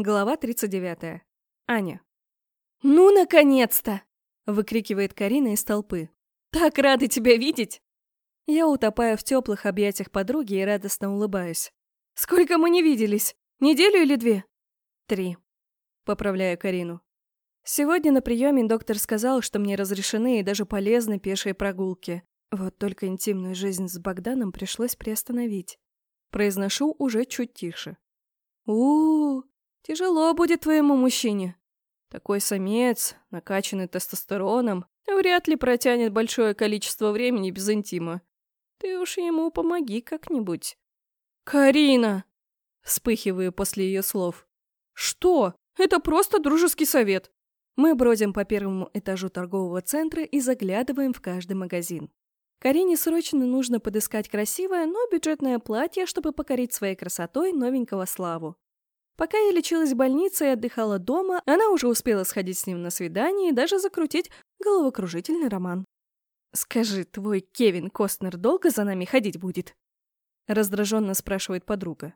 Глава 39. Аня. «Ну, наконец-то!» — выкрикивает Карина из толпы. «Так рада тебя видеть!» Я утопаю в теплых объятиях подруги и радостно улыбаюсь. «Сколько мы не виделись? Неделю или две?» «Три», — поправляю Карину. Сегодня на приеме доктор сказал, что мне разрешены и даже полезны пешие прогулки. Вот только интимную жизнь с Богданом пришлось приостановить. Произношу уже чуть тише. у, -у, -у Тяжело будет твоему мужчине. Такой самец, накачанный тестостероном, вряд ли протянет большое количество времени без интима. Ты уж ему помоги как-нибудь. «Карина!» Вспыхиваю после ее слов. «Что? Это просто дружеский совет!» Мы бродим по первому этажу торгового центра и заглядываем в каждый магазин. Карине срочно нужно подыскать красивое, но бюджетное платье, чтобы покорить своей красотой новенького Славу. Пока я лечилась в больнице и отдыхала дома, она уже успела сходить с ним на свидание и даже закрутить головокружительный роман. «Скажи, твой Кевин Костнер долго за нами ходить будет?» Раздраженно спрашивает подруга.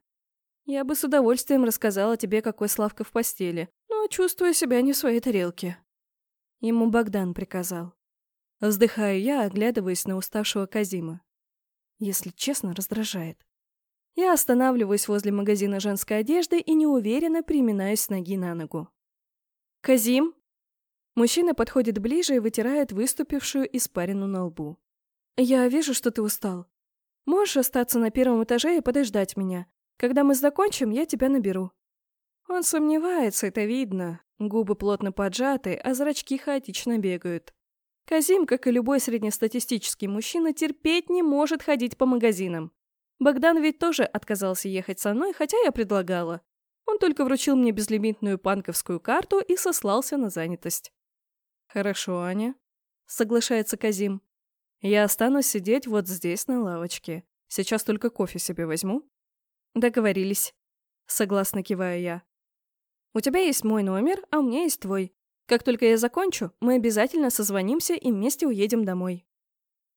«Я бы с удовольствием рассказала тебе, какой Славка в постели, но чувствую себя не в своей тарелке». Ему Богдан приказал. Вздыхаю я, оглядываясь на уставшего Казима. Если честно, раздражает. Я останавливаюсь возле магазина женской одежды и неуверенно приминаюсь с ноги на ногу. «Казим?» Мужчина подходит ближе и вытирает выступившую испарину на лбу. «Я вижу, что ты устал. Можешь остаться на первом этаже и подождать меня. Когда мы закончим, я тебя наберу». Он сомневается, это видно. Губы плотно поджаты, а зрачки хаотично бегают. Казим, как и любой среднестатистический мужчина, терпеть не может ходить по магазинам. Богдан ведь тоже отказался ехать со мной, хотя я предлагала. Он только вручил мне безлимитную панковскую карту и сослался на занятость. «Хорошо, Аня», — соглашается Казим. «Я останусь сидеть вот здесь на лавочке. Сейчас только кофе себе возьму». «Договорились», — согласно киваю я. «У тебя есть мой номер, а у меня есть твой. Как только я закончу, мы обязательно созвонимся и вместе уедем домой».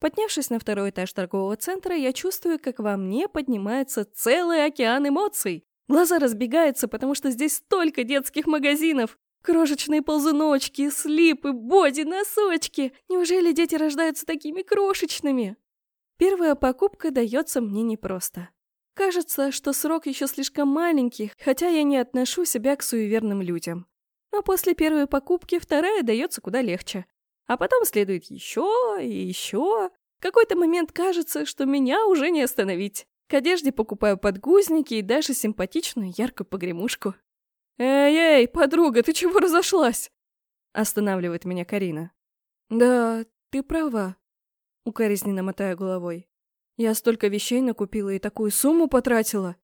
Поднявшись на второй этаж торгового центра, я чувствую, как во мне поднимается целый океан эмоций. Глаза разбегаются, потому что здесь столько детских магазинов. Крошечные ползуночки, слипы, боди, носочки. Неужели дети рождаются такими крошечными? Первая покупка дается мне непросто. Кажется, что срок еще слишком маленький, хотя я не отношу себя к суеверным людям. Но после первой покупки вторая дается куда легче. А потом следует еще и еще. В какой-то момент кажется, что меня уже не остановить. К одежде покупаю подгузники и даже симпатичную яркую погремушку. «Эй-эй, подруга, ты чего разошлась?» Останавливает меня Карина. «Да, ты права», — укоризненно мотаю головой. «Я столько вещей накупила и такую сумму потратила».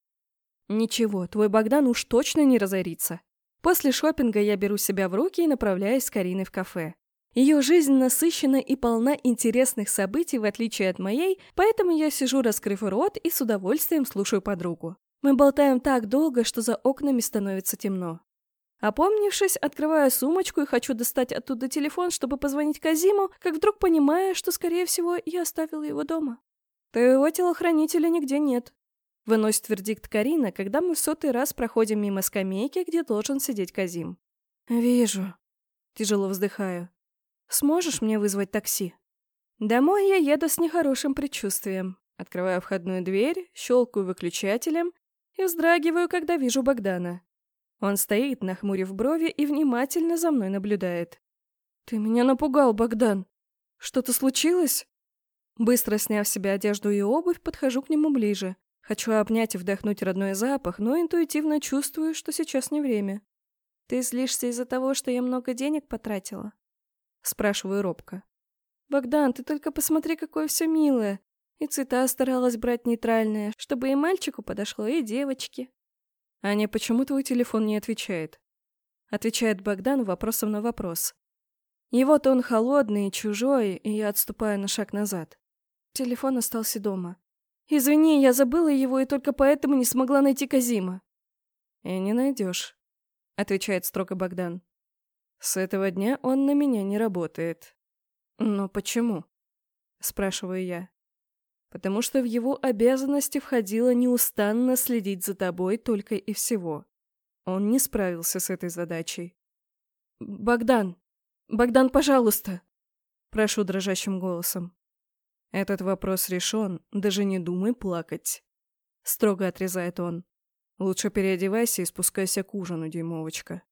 «Ничего, твой Богдан уж точно не разорится». После шопинга я беру себя в руки и направляюсь с Кариной в кафе. Ее жизнь насыщена и полна интересных событий, в отличие от моей, поэтому я сижу, раскрыв рот, и с удовольствием слушаю подругу. Мы болтаем так долго, что за окнами становится темно. Опомнившись, открываю сумочку и хочу достать оттуда телефон, чтобы позвонить Казиму, как вдруг понимаю, что, скорее всего, я оставила его дома. Твоего телохранителя нигде нет. Выносит вердикт Карина, когда мы в сотый раз проходим мимо скамейки, где должен сидеть Казим. «Вижу». Тяжело вздыхаю. Сможешь мне вызвать такси?» Домой я еду с нехорошим предчувствием. Открываю входную дверь, щелкаю выключателем и вздрагиваю, когда вижу Богдана. Он стоит, нахмурив брови, и внимательно за мной наблюдает. «Ты меня напугал, Богдан! Что-то случилось?» Быстро сняв себе одежду и обувь, подхожу к нему ближе. Хочу обнять и вдохнуть родной запах, но интуитивно чувствую, что сейчас не время. «Ты злишься из-за того, что я много денег потратила?» Спрашиваю робко. «Богдан, ты только посмотри, какое все милое. И цвета старалась брать нейтральные, чтобы и мальчику подошло, и девочке». «Аня, почему твой телефон не отвечает?» Отвечает Богдан вопросом на вопрос. Его тон холодный и чужой, и я отступаю на шаг назад. Телефон остался дома. «Извини, я забыла его и только поэтому не смогла найти Казима». «И не найдешь», — отвечает строго Богдан. С этого дня он на меня не работает. Но почему? Спрашиваю я. Потому что в его обязанности входило неустанно следить за тобой только и всего. Он не справился с этой задачей. «Богдан! Богдан, пожалуйста!» Прошу дрожащим голосом. «Этот вопрос решен, даже не думай плакать», — строго отрезает он. «Лучше переодевайся и спускайся к ужину, дюймовочка».